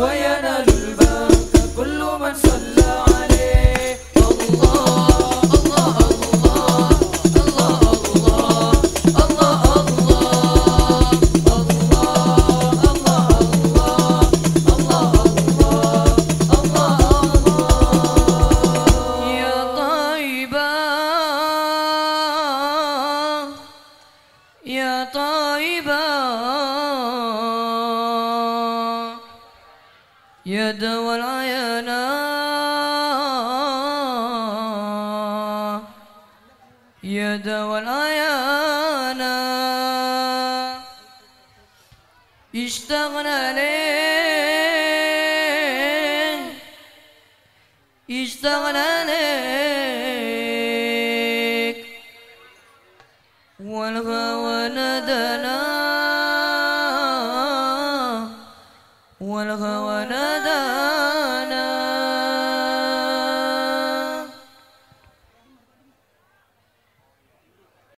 وينال البركة كل من صلى عليه. الله الله الله الله الله الله الله الله الله الله الله الله يا طيبة يا طيبة. اليد والعين يد والعين اشتغنا ليه اشتغنا ليك والهوى ندنا والهوى ندنا